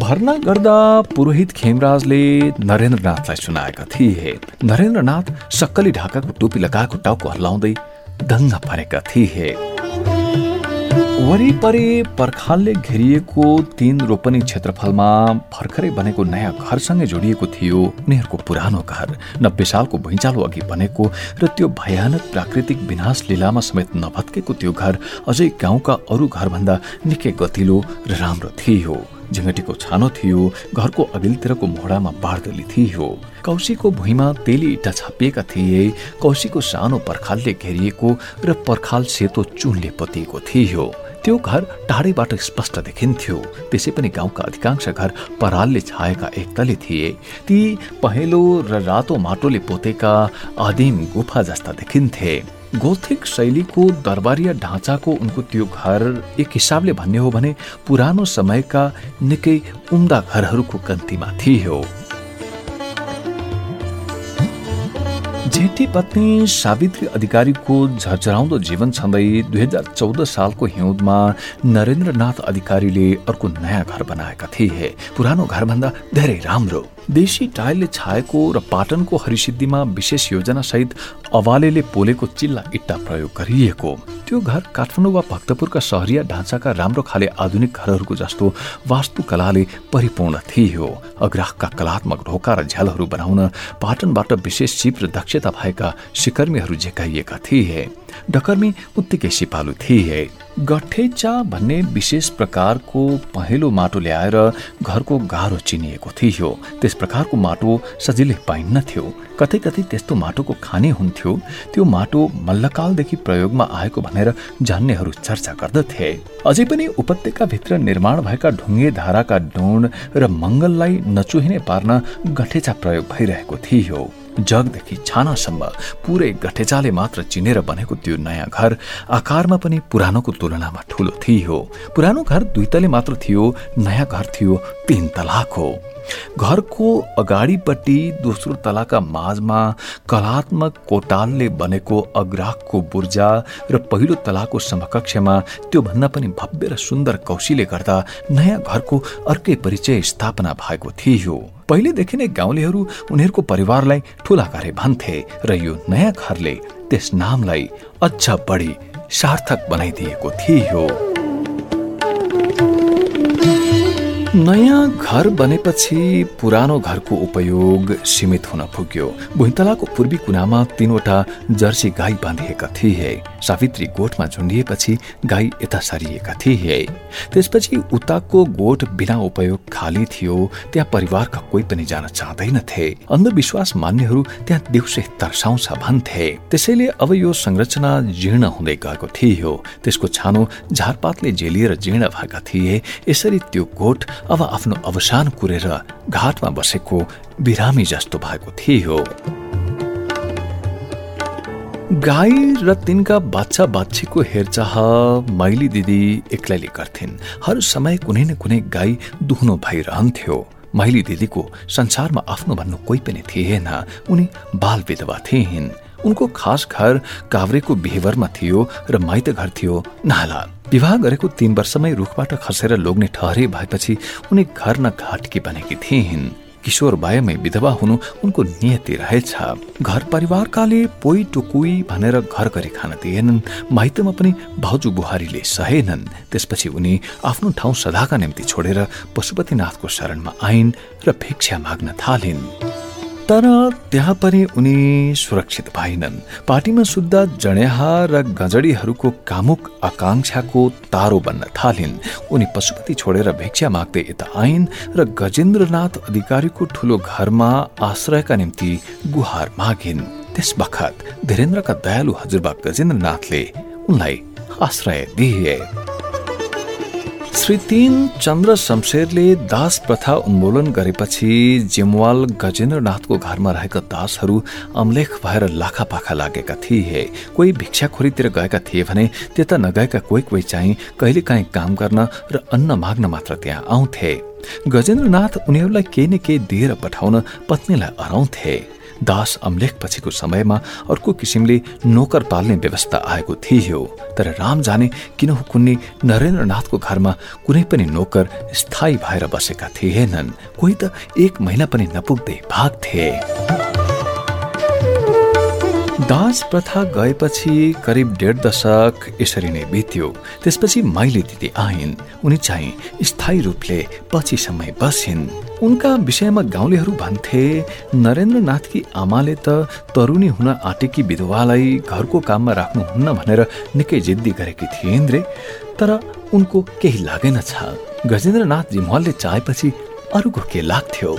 भर्ना गर्दा पुरोहित खेमराजले नरेन्द्रनाथलाई सुनाएका थिए। नरेन्द्रनाथ सक्कली ढाकाको टोपी लगाएको टाउको हल्लाउँदै दङ्ग परेका थिए। वरिपरि पर्खालले घेरिएको तीन रोपनी क्षेत्रफलमा भर्खरै बनेको नयाँ घरसँगै जोडिएको थियो। उनीहरूको पुरानो घर नब्बे सालको भुइँचालो अघि बनेको र त्यो भयानक प्राकृतिक विनाश लीलामा समेत नभत्केको त्यो घर अझै गाउँका अरू घरभन्दा निकै गतिलो र राम्रो थियो। झिङ्गटीको छानो थियो घरको अघिल्तिरको मोडामा बारदली थियो। कौशीको भुइँमा तेली इट्टा छापिएका थिए कौशीको सानो पर्खालले घेरिएको र पर्खाल सेतो चुनले पोतिएको थियो। त्यो घर टाढैबाट स्पष्ट देखिन्थ्यो। त्यसै पनि गाउँका अधिकांश घर परालले छाएका एकतले थिए। ती पहेँलो र रातो माटोले पोतेका आदिम गुफा जस्ता देखिन्थे। गोथिक शैलीको दरबारिया ढाँचाको उनको त्यो घर एक हिसाबले भन्ने हो भने पुरानो समयका निकै उम्दा घरहरूको कन्तीमा थियो। जेठी पत्नी सावित्री अधिकारीको झरझराउँदो जीवन छँदै दुई हजार चौध सालको हिउँदमा नरेन्द्रनाथ अधिकारीले अर्को नयाँ घर बनाएका थिए। पुरानो घरभन्दा धेरै राम्रो। देशी टाइलले छाएको र पाटनको हरिसिद्धिमा विशेष योजनासहित अवालेले पोलेको चिल्ला इट्टा प्रयोग गरिएको। त्यो घर काठमाडौँ वा भक्तपुरका सहरिया ढाँचाका राम्रो खाले आधुनिक घरहरूको जस्तो वास्तुकलाले परिपूर्ण थियो। अग्राहका कलात्मक ढोका र झ्यालहरू बनाउन पाटनबाट विशेष सिप दक्षता भएका सिकर्मीहरू झेकाइएका थिए। डकर्मी उत्तिकै सिपालु थिए। गठेचा भन्ने विशेष प्रकारको पहेँलो माटो ल्याएर घरको गाह्रो चिनिएको थियो। त्यस प्रकारको माटो सजिलै पाइन्नथ्यो। कतै कतै त्यस्तो माटोको खाने हुन्थ्यो। त्यो माटो मल्लकालदेखि प्रयोगमा आएको भनेर जान्नेहरू चर्चा गर्दथे। अझै पनि उपत्यकाभित्र निर्माण भएका ढुङ्गे धाराका डोण र मङ्गललाई नचुहिने पार्न गठेचा प्रयोग भइरहेको थियो। जगदेखि छानासम्म पुरै गठेचाले मात्र चिनेर बनेको त्यो नयाँ घर आकारमा पनि पुरानोको तुलनामा ठुलो थियो। पुरानो घर दुई तले मात्र थियो नयाँ घर थियो तीन तलाको घरको अगाडिपट्टि दोस्रो तलाका माझमा कलात्मक कोटालले बनेको अग्राहको बुर्जा र पहिलो तलाको समकक्षमा त्योभन्दा पनि भव्य र सुन्दर कौशीले गर्दा नयाँ घरको अर्कै परिचय स्थापना भएको थियो। पहिलेदेखि नै गाउँलेहरू उनीहरूको परिवारलाई ठुला गरे भन्थे र यो नयाँ घरले त्यस नामलाई अझ बढी सार्थक बनाइदिएको थियो। नयाँ घर बनेपछि पुरानो घरको उपयोग सीमित हुन पुग्यो। भुइँतलाको पूर्वी कुनामा तीनवटा जर्सी गाई बाँधिएका थिए। सावित्री गोठमा झुन्डिएपछि गाई यता सारिएका थिए। त्यसपछि उताको गोठ बिना उपयोग खाली थियो। त्यहाँ परिवारका कोही पनि जान चाहँदैनथे। अन्धविश्वास मान्नेहरू त्यहाँ दिउँसै तर्साउँछ भन्थे। त्यसैले अब यो संरचना जीर्ण हुँदै गएको थियो। त्यसको छानो झारपातले जेलिएर जीर्ण भएका थिए। यसरी त्यो गोठ अब आफ्नो अवसान कुरेर घाटमा बसेको बिरामी जस्तो भएको थियो गाई र तिनका बाछा बाछीको हेरचाह मैली दिदी एक्लैले गर्थिन्। हर समय कुनै न कुनै गाई दुख्नु भइरहन्थ्यो। मैली दिदीको संसारमा आफ्नो भन्नु कोही पनि थिएन। उनी बाल विधवा थिइन्। उनको खास घर काभ्रेको बिहेवरमा थियो र माइत घर थियो नाला विवाह गरेको तीन वर्षमै रुखबाट खसेर लोग्ने ठहरे भएपछि उनी घर न घाटकी बनेकी थिइन्। किशोर बायमै विधवा हुनु उनको नियति रहेछ। घर परिवारकाले पोइ टुकुई भनेर घर गरी खान दिएनन्। माइतमा पनि भाउजू बुहारीले सहेनन्। त्यसपछि उनी आफ्नो ठाउँ सदाका निम्ति छोडेर पशुपतिनाथको शरणमा आइन् र भिक्षा माग्न थालिन्। तर त्यहाँ पनि उनी सुरक्षित भएनन्। पार्टीमा सुत्दा जडेहा र गजडीहरूको कामुक आकांक्षाको तारो बन्न थालिन्। उनी पशुपति छोडेर भिक्षा माग्दै यता आइन् र गजेन्द्रनाथ अधिकारीको ठुलो घरमा आश्रयका निम्ति गुहार मागिन्। त्यस बखत धीरेन्द्रका दयालु हजुरबा गजेन्द्रनाथले उनलाई आश्रय दिए। श्री तीन चन्द्र शमशेरले दास प्रथा उन्मूलन गरेपछि जिमवाल गजेन्द्रनाथको घरमा रहेका दासहरू अम्लेख भएर लाखा पाखा लागेका थिए। कोही भिक्षाखोरीतिर गएका थिए भने त्यता नगएका कोही कोही चाहिँ कहिलेकाहीँ काम गर्न र अन्न माग्न मात्र त्यहाँ आउँथे। गजेन्द्रनाथ उनीहरूलाई केही न केही दिएर पठाउन पत्नीलाई अराउँथे दास अम्लेख पछिको समयमा अर्को किसिमले नोकर पाल्ने व्यवस्था आएको थियो। तर राम जाने किन कुन्नी नरेन्द्रनाथको घरमा कुनै पनि नोकर स्थायी भएर बसेका थिएनन्। कोही त एक महिना पनि नपुग्दै भाग्थे। दास प्रथा गएपछि करिब डेढ दशक यसरी नै बित्यो। त्यसपछि माइली दिदी आइन् उनी चाहिँ स्थायी रूपले पछि समय बसिन् उनका विषयमा गाउँलेहरू भन्थे नरेन्द्रनाथकी आमाले त तरुणी हुन आँटेकी विधवालाई घरको काममा राख्नुहुन्न भनेर निकै जिद्दी गरेकी थिइन् रे। तर उनको केही लागेन छ। गजेन्द्रनाथ जिम्हलले चाहेपछि अरूको के लाग्थ्यो?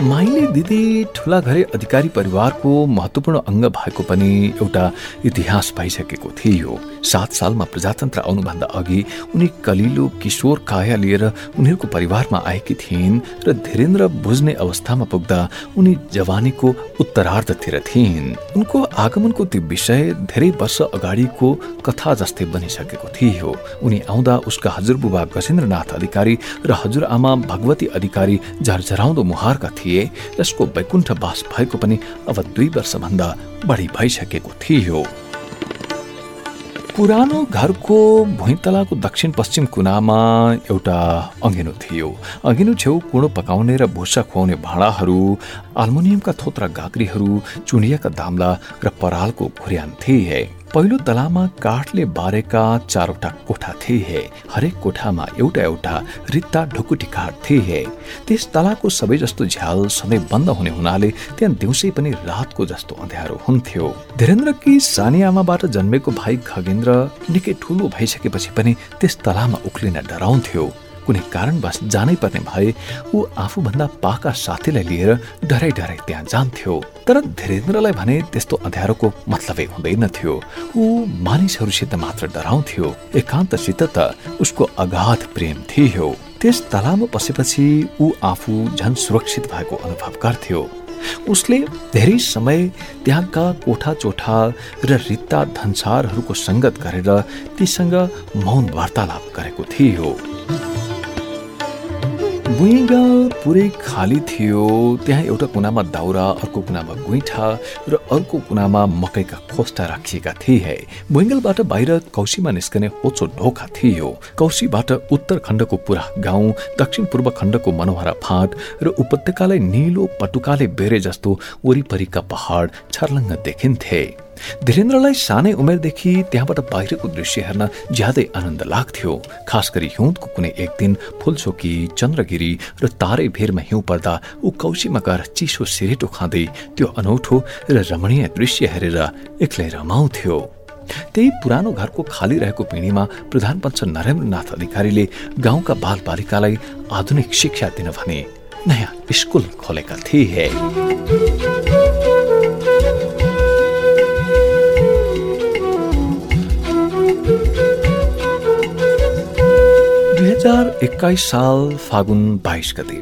माइली दिदी ठुला घरे अधिकारी परिवारको महत्वपूर्ण अङ्ग भएको पनि एउटा इतिहास भइसकेको थियो। सात सालमा प्रजातन्त्र आउनुभन्दा अघि उनी कलिलो किशोर काया लिएर उनीहरूको परिवारमा आएकी थिइन् र धीरेन्द्र बुझ्ने अवस्थामा पुग्दा उनी जवानीको उत्तरार्धतिर थिइन्। उनको आगमनको त्यो विषय धेरै वर्ष अगाडिको कथा जस्तै बनिसकेको थियो। उनी आउँदा उसका हजुरबुबा गजेन्द्रनाथ अधिकारी र हजुरआमा भगवती अधिकारी झरझराउँदो मुहारका थिए। थिए जसको वैकुण्ठवास भएको पनि अब दुई वर्षभन्दा बढी भइसकेको थियो। पुरानो घरको भुइँतलाको दक्षिण पश्चिम कुनामा एउटा अँगेनो थियो। अँगेनो छेउ कुँडो पकाउने र भुसा खुवाउने भाँडाहरू अल्मुनियमका थोत्रा गाग्रीहरू चुनियाका दाम्ला र परालको घुर्यान थिए। पहिलो तलामा काठले बारेका चारवटा कोठा थिए। हरेक कोठामा एउटा एउटा रित्ता ढुकुटी काठ थिए। त्यस तलाको सबै जस्तो झ्याल सधैँ बन्द हुने हुनाले त्यहाँ दिउँसै पनि रातको जस्तो अँध्यारो हुन्थ्यो। धीरेन्द्रकी सानी आमाबाट जन्मेको भाइ खगेन्द्र निकै ठुलो भइसकेपछि पनि त्यस तलामा उक्लिन डराउँथ्यो। कुनै कारणवश जानै पर्ने भए ऊ आफूभन्दा पाका साथीलाई लिएर डराइ डराइ त्यहाँ जान्थ्यो। तर धीरेन्द्रलाई भने त्यस्तो अँध्यारोको मतलबै हुँदैनथ्यो ऊ मानिसहरूसित मात्र डराउँथ्यो। एकान्तसित त उसको अगाध प्रेम थियो। त्यस तलामा पसेपछि ऊ आफू झन सुरक्षित भएको अनुभव गर्थ्यो। उसले धेरै समय त्यहाँका कोठा चोठा र रित्ता धन्सारहरूको सङ्गत गरेर तीसँग मौन वार्तालाप गरेको थियो। भुइँगा पुरै खाली थियो। त्यहाँ एउटा कुनामा दाउरा अर्को कुनामा गुइठा र अर्को कुनामा मकैका खोस्टा राखिएका थिए। भुइँगलबाट बाहिर कौशीमा निस्कने होचो ढोका थियो। कौशीबाट उत्तर खण्डको पुरा गाउँ दक्षिण पूर्व खण्डको मनोहरा फाँट र उपत्यकालाई निलो पटुकाले बेरे जस्तो वरिपरिका पहाड छर्लङ्ग देखिन्थे। धीरेन्द्रलाई सानै उमेरदेखि त्यहाँबाट बाहिरको दृश्य हेर्न ज्यादै आनन्द लाग्थ्यो। खास गरी हिउँदको कुनै एक दिन फुलचोकी चन्द्रगिरी र तारे भेरमा हिउँ पर्दा ऊ कौशीमा गएर चिसो सिरेटो खाँदै त्यो अनौठो र रमणीय दृश्य हेरेर एक्लै रमाउँथ्यो। त्यही पुरानो घरको खाली रहेको पिँढीमा प्रधानपञ्च नरेन्द्रनाथ अधिकारीले गाउँका बाल बालिकालाई आधुनिक शिक्षा दिन भने नयाँ स्कुल खोलेका थिए। हजार एक्काइस साल फागुन बाइस गते।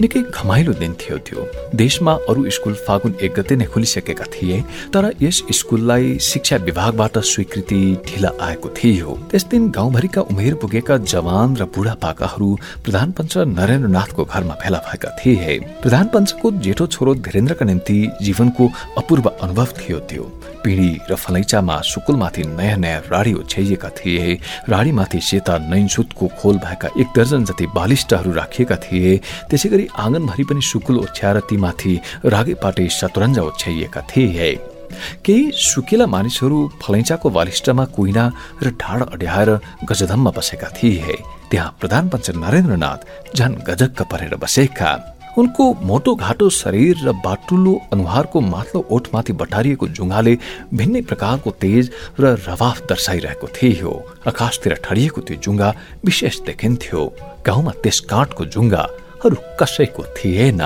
निकै घमाइलो दिन थियो त्यो। देशमा अरू स्कुल फागुन एक गते नै खुलिसकेका थिए तर यस स्कुललाई शिक्षा विभागबाट स्वीकृति ढिला आएको थियो। त्यस दिन गाउँभरिका उमेर पुगेका जवान र बुढापाकाहरू प्रधानपञ्च नरेन्द्रनाथको घरमा भेला भएका थिए। प्रधानपञ्चको जेठो छोरो धीरेन्द्रका निम्ति जीवनको अपूर्व अनुभव थियो त्यो। पिँढी र फलैचामा सुकुलमाथि नयाँ नयाँ राडी ओछ्याइएका थिए। राडीमाथि सेता नैनसुतको खोल भएका एक दर्जन जति बालिष्टहरू राखिएका थिए त्यसै गरी आँगनभरि पनि सुकुल ओछ्याएर तीमाथि रागे पाटे शतरञ्ज ओछ्याइएका थिए। केही सुकिला मानिसहरू फलैचाको बालिष्टमा कुइना र ढाड अड्याएर गजधममा बसेका थिए। त्यहाँ प्रधानपञ्च नरेन्द्रनाथ झन गजक्क परेर बसेका। उनको मोटो घाटो शरीर र बाटुलो अनुहारको माथलो ओठमाथि बटारिएको जुङ्गाले भिन्नै प्रकारको तेज र रवाफ दर्शाइरहेको थियो। आकाशतिर ठडिएको त्यो जुङ्गा विशेष देखिन्थ्यो। गाउँमा त्यस काठको जुङ्गाहरू कसैको थिएन।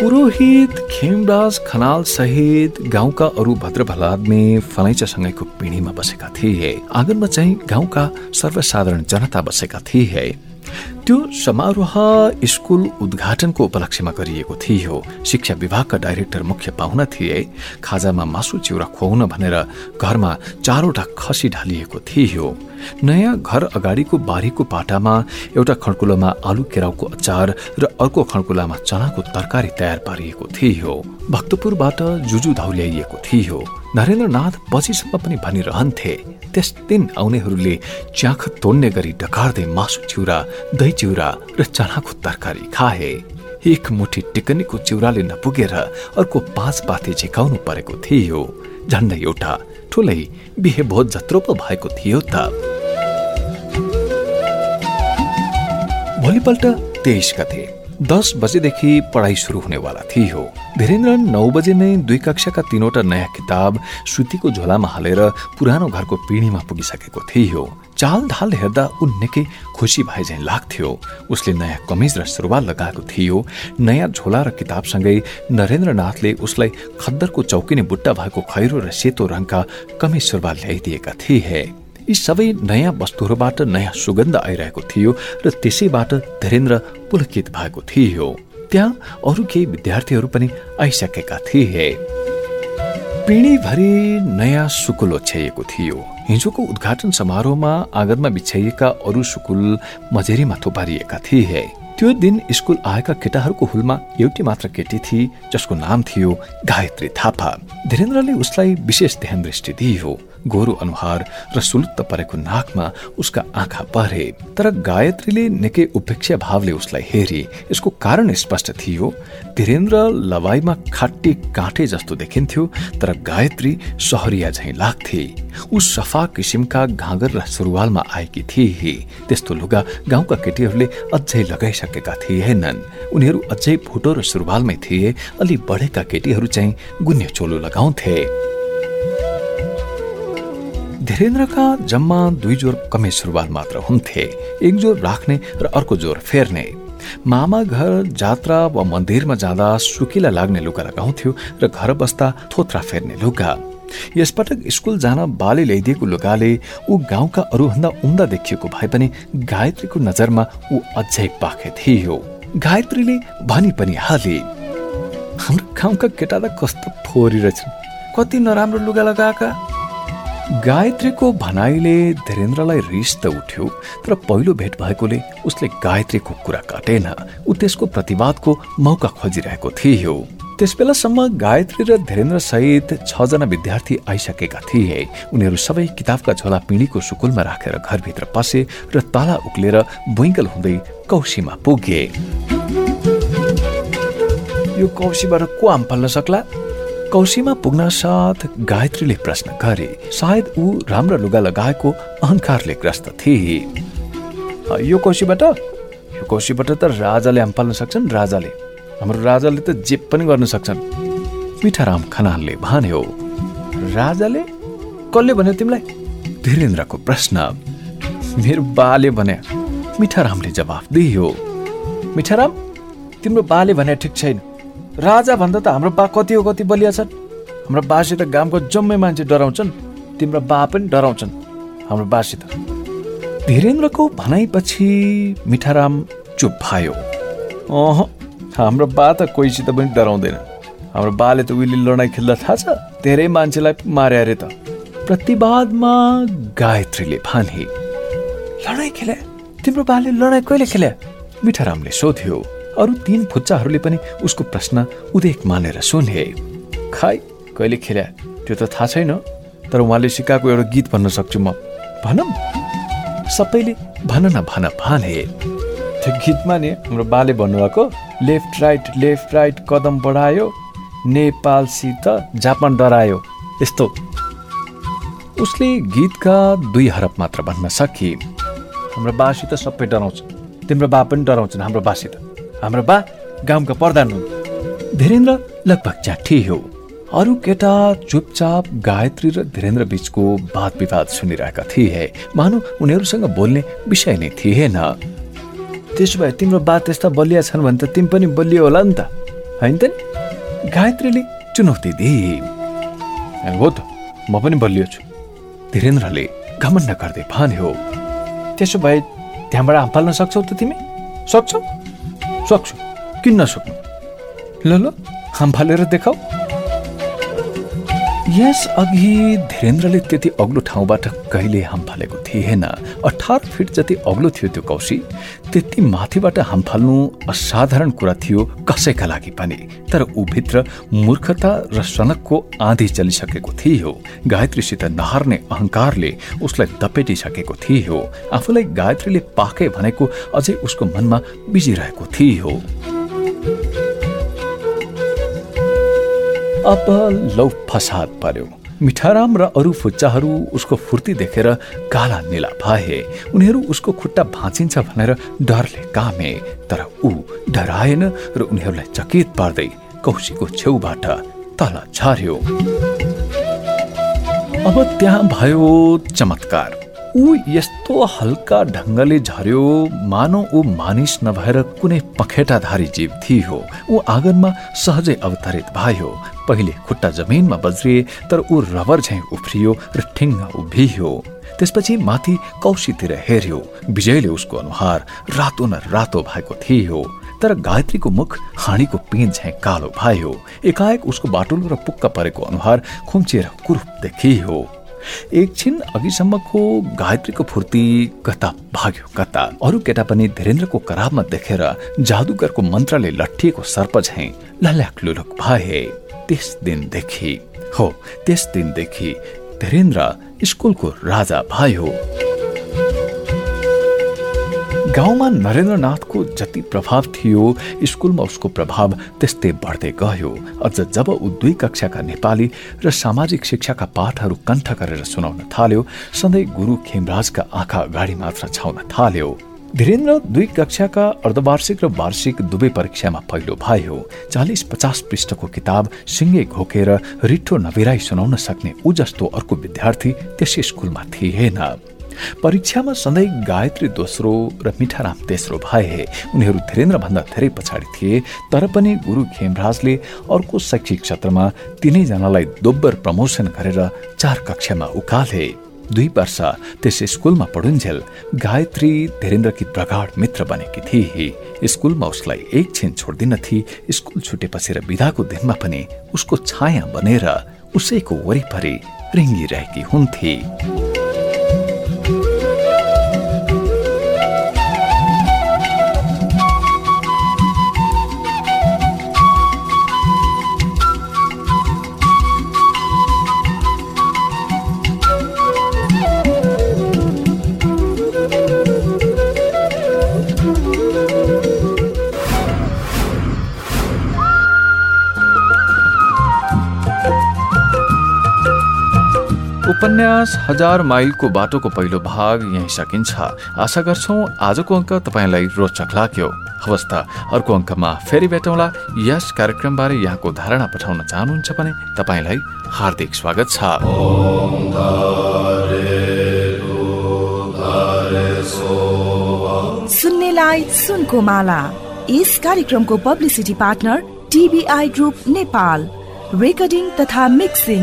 पुरोहित खेमराज खनाल सहित गाउँका अरू भद्र भलादमी फलैचासँगैको पिँढीमा बसेका थिए। आँगनमा चाहिँ गाउँका सर्वसाधारण जनता बसेका थिए। त्यो समारोह स्कुल उद्घाटनको उपलक्ष्यमा गरिएको थियो। शिक्षा विभागका डाइरेक्टर मुख्य पाहुना थिए। खाजामा मासु चिउरा खुवाउन भनेर घरमा चारवटा खसी ढालिएको थियो। नयाँ घर अगाडिको बारीको पाटामा एउटा खड्कुलोमा आलु केराउको अचार र अर्को खड्कुलामा चनाको तरकारी तयार पारिएको थियो। भक्तपुरबाट जुजु धाउ थियो। नरेन्द्रनाथ पछिसम्म पनि भनिरहन्थे। त्यस दिन आउनेहरूले च्याख तोड्ने गरी डकार्दै मासु चिउरा दही चिउरा र चनाको तरकारी खाए। एक मुठी टिकनीको चिउराले नपुगेर अर्को पाँच पाथे झिकाउनु परेको थियो। झन्डै एउटा ठुलै बिहे भोज जत्रो पो भएको थियो त। भोलिपल्ट तेइस गते दस बजेदेखि पढाइ सुरु हुनेवाला थियो धीरेन्द्र नौ बजे नै दुई कक्षाका तीनवटा नयाँ किताब सुतीको झोलामा हालेर पुरानो घरको पिँढीमा पुगिसकेको थियो चाल ढाल हेर्दा ऊ निकै खुसी भए झैँ लाग्थ्यो। उसले नयाँ कमिज र सुरुवाल लगाएको थियो। नयाँ झोला र किताबसँगै नरेन्द्रनाथले उसलाई खद्दरको चौकिने बुट्टा भएको खैरो र सेतो रङका कमिज सुरुवाल ल्याइदिएका थिए। यी सबै नयाँ वस्तुहरूबाट नयाँ सुगन्ध आइरहेको थियो र त्यसैबाट धीरेन्द्र पुलकित भएको थियो। त्यहाँ अरू केही विद्यार्थीहरू पनि आइसकेका थिए। पिँढीभरि नयाँ सुकुल ओछ्याइएको थियो। हिजोको उद्घाटन समारोहमा आँगनमा बिछ्याइएका अरू सुकुल मझेरीमा थुपारिएका थिए। त्यो दिन स्कुल आएका केटाहरूको हुलमा एउटी मात्र केटी थिए जसको नाम थियो गायत्री थापा। धीरेन्द्रले उसलाई विशेष ध्यान दृष्टि दिइयो। गोरु अनुहार र सुलुत्त परेको नाकमा उसका आँखा परे। तर गायत्रीले निकै उपेक्षा भावले उसलाई हेरी। यसको कारण स्पष्ट थियो धीरेन्द्र लवाईमा खाटी काँटे जस्तो देखिन्थ्यो तर गायत्री सहरिया झैँ लाग्थे। ऊ सफा किसिमका घाँगर र सुरुवालमा आएकी थिए त्यस्तो लुगा गाउँका केटीहरूले अझै लगाइसकेका थिएनन् उनीहरू अझै फुटो र सुरुवालमै थिए। अलि बढेका केटीहरू चाहिँ गुन्य चोलो लगाउँथे। धीरेन्द्रका जम्मा दुई जोर कमेज सुरुवाल मात्र हुन्थे। एक जोर राख्ने र अर्को जोर फेर्ने। मामा घर जात्रा वा मन्दिरमा जाँदा सुकिला लाग्ने लुगा लगाउँथ्यो र घर बस्दा थोत्रा फेर्ने लुगा। यसपटक स्कुल जान बाले ल्याइदिएको लुगाले ऊ गाउँका अरूभन्दा उम्दा देखिएको भए पनि गायत्रीको नजरमा ऊ अझै पाखे थियो। गायत्रीले भनी पनि हाले हाम्रो गाउँका केटा त कस्तो फोरी रहेछन् कति नराम्रो लुगा लगाएका? गायत्रीको भनाइले धीरेन्द्रलाई रिस त उठ्यो तर पहिलो भेट भएकोले उसले गायत्रीको कुरा काटेन। ऊ त्यसको प्रतिवादको मौका खोजिरहेको थियो। त्यस बेलासम्म गायत्री र धीरेन्द्र सहित छजना विद्यार्थी आइसकेका थिए। उनीहरू सबै किताबका झोला पिँढीको सुकुलमा राखेर घरभित्र पसे र ताला उक्लेर बुइङ्कल हुँदै कौशीमा पुगे। यो कौशीबाट को आम फल्न सक्ला? कौशीमा पुग्न साथ गायत्रीले प्रश्न गरे। सायद ऊ राम्रो लुगा लगाएको अहङ्कारले ग्रस्त थिए। यो कौशीबाट यो कौशीबाट त राजाले हाम पाल्न सक्छन् राजाले। हाम्रो राजाले त जे पनि गर्न सक्छन्। मिठाराम खनालले भन्यो राजाले कसले भन्यो तिमीलाई? धीरेन्द्रको प्रश्न। मेरो बाले भने। मिठारामले जवाफ दियो मिठाराम तिम्रो बाले भने ठिक छैन। राजा भन्दा त हाम्रो बा कति हो कति बलिया छन्। हाम्रो बासित गाउँको जम्मै मान्छे डराउँछन्। तिम्रो बा पनि डराउँछन्। हाम्रो बासित धीरेन्द्रको भनाइपछि मिठाराम चुप भयो। अह हाम्रो बा त कोहीसित पनि डराउँदैन। हाम्रो बाले त उहिले लडाइँ खेल्दा थाहा छ धेरै मान्छेलाई मारे अरे त। प्रतिवादमा गायत्रीले भने लडाइँ खेले? तिम्रो बाले लडाइँ कहिले खेले? मिठारामले सोध्यो। अरू तीन फुच्चाहरूले पनि उसको प्रश्न उदेक मानेर सुने। खाइ कहिले खेल्या? त्यो त थाहा छैन। तर उहाँले सिकाएको एउटा गीत भन्न सक्छु म। भनौँ? सबैले भन न भन भने। त्यो गीतमा नि हाम्रो बाले भन्नुभएको लेफ्ट राइट लेफ्ट राइट कदम बढायो नेपालसित जापान डरायो। यस्तो। उसले गीतका दुई हरफ मात्र भन्न सके। हाम्रो बासित सबै डराउँछ। तिम्रो बा पनि डराउँछन् हाम्रो बासित। हाम्रो बा गाउँका प्रधान हुन्। धीरेन्द्र लगभग च्याठी हो। अरू केटा चुपचाप गायत्री र धीरेन्द्र बीचको वाद विवाद सुनिरहेका थिए। मानु उनीहरूसँग बोल्ने विषय नै थिएन। त्यसो भए तिम्रो बा त्यस्ता बलिया छन् भने त तिमी पनि बलियो होला नि त। होइन त नि? गायत्रीले चुनौती दिए हो त। म पनि बलियो छु। धीरेन्द्रले घमण्ड गर्दै भन्यो त्यसो भए त्यहाँबाट हाम्फाल्न सक्छौ त तिमी? सक्छौ? सक्छु। किन नसक्नु ल ल हाम फालेर देखाऊ। यस अघि धीरेन्द्रले त्यति अग्लो ठाउँबाट कहिले हाम फालेको थिएन। अठार फिट जति अग्लो थियो त्यो कौशी त्यति माथिबाट हाम फाल्नु असाधारण कुरा थियो कसैका लागि पनि। तर भित्र मूर्खता र सनकको आँधी चलिसकेको थियो। गायत्रीसित नहार्ने अहङ्कारले उसलाई दपेटिसकेको थियो। आफूलाई गायत्रीले पाके भनेको अझै उसको मनमा बिजिरहेको थियो। अब लौ फसाद पर्यो। मिठाराम र अरू फुच्चाहरू उसको फुर्ती देखेर काला निला भए। उनीहरू उसको खुट्टा भाँचिन्छ भनेर डरले कामे तर ऊ डराएन र उनीहरूलाई चकित पार्दै कौशीको छेउबाट तल झर्यो। अब त्यहाँ भयो चमत्कार। ऊ यस्तो हल्का ढङ्गले झर्यो मानव ऊ मानिस नभएर कुनै पखेटाधारी जीव थियो ऊ आँगनमा सहजै अवतरित भयो पहिले खुट्टा जमिनमा बज्रिए तर ऊ रबर झैँ उफ्रियो र ठिङ्ग उभियो त्यसपछि माथि कौशीतिर हेर्यो विजयले उसको अनुहार रातो न रातो भएको थियो तर गायत्रीको मुख हाँडीको पिँध झैँ कालो भयो एकाएक उसको बाटुलो र पुक्क परेको अनुहार खुम्चिएर कुरूप देखियो एकछिन अघिसम्मको गायत्रीको फुर्ती कता भाग्यो कता? अरू केटा पनि धीरेन्द्रको कराबमा देखेर जादुगरको मन्त्रले लट्ठिएको सर्प झैँ लल्याक लुलुक भए। त्यस दिनदेखि हो त्यस दिनदेखि धीरेन्द्र स्कुलको राजा भयो। गाउँमा नरेन्द्रनाथको जति प्रभाव थियो स्कुलमा उसको प्रभाव त्यस्तै बढ्दै गयो। अझ जब ऊ दुई कक्षाका नेपाली र सामाजिक शिक्षाका पाठहरू कण्ठ गरेर सुनाउन थाल्यो सधैँ गुरु खेमराजका आँखा अगाडि मात्र छाउन थाल्यो। धीरेन्द्र दुई कक्षाका अर्धवार्षिक र वार्षिक दुवै परीक्षामा पहिलो भयो। चालिस पचास पृष्ठको किताब सिङ्गे घोकेर रिठो नबिराई सुनाउन सक्ने ऊ जस्तो अर्को विद्यार्थी त्यसै स्कुलमा थिएन। परीक्षामा सधैँ गायत्री दोस्रो र मिठाराम तेस्रो भए। उनीहरू धीरेन्द्रभन्दा धेरै पछाडि थिए तर पनि गुरु खेमराजले अर्को शैक्षिक क्षेत्रमा तिनैजनालाई दोब्बर प्रमोसन गरेर चार कक्षामा उकाले। दुई वर्ष त्यस स्कुलमा पढुन्जेल गायत्री धीरेन्द्रकी प्रगाढ मित्र बनेकी थिए। स्कुलमा उसलाई एकछिन छोड्दिनथी स्कुल छुटेपछि र विदाको दिनमा पनि उसको छाया बनेर उसैको वरिपरि रिङ्गिरहेकी हुन्थे। उपन्यास हजार माइलको बाटोको पहिलो भाग यही सकिन्छ। आशा गर्छौ आजको अङ्क तपाईँलाई रोचक लाग्यो। अवस्था अर्को अङ्कमा फेरि भेटौँला। यस कार्यक्रमबारे यहाँको धारणा पठाउन चाहनुहुन्छ भने तपाईँलाई हार्दिक स्वागत छ। सुन्नेलाई सुनको माला। यस कार्यक्रमको publicity partner TBI group Nepal. Recording तथा मिक्सिङ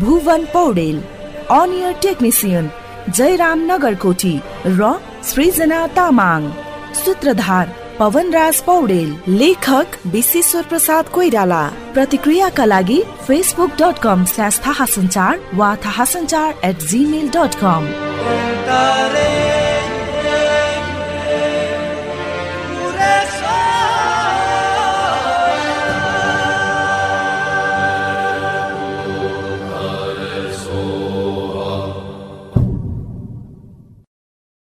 भुवन पौडेल। अनियर टेक्निसियन जयराम नगरकोटी र सृजना तामाङ। सूत्रधार पवनराज पौडेल। लेखक विश्वेश्वर प्रसाद कोइराला। प्रतिक्रियाका लागि फेसबुक डट कम स्ल्यास थाहा सञ्चार वा थाहा सञ्चार एट जिमेल डट कम